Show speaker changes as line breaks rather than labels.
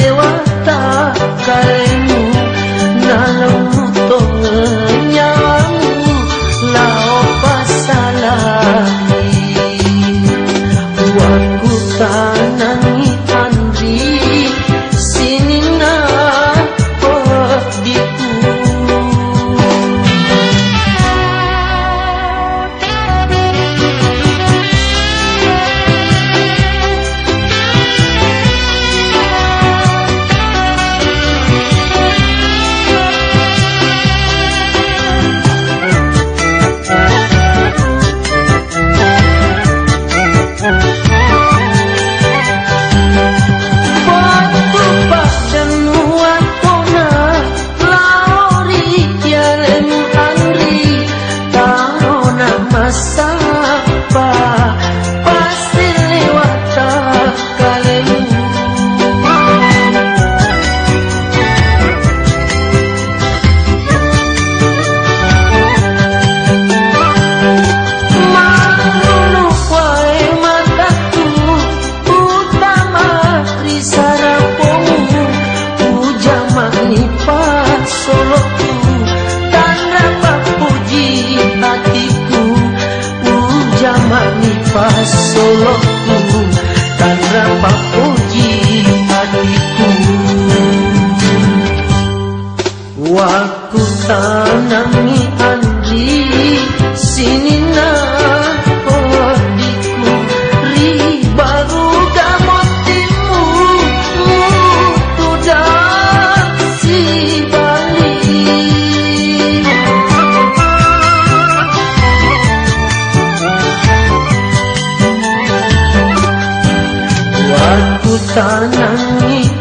lewat tak kalemu Nalau kalemu Nalang soloku dan berapa puji hatiku Waktu tanami andri sini ku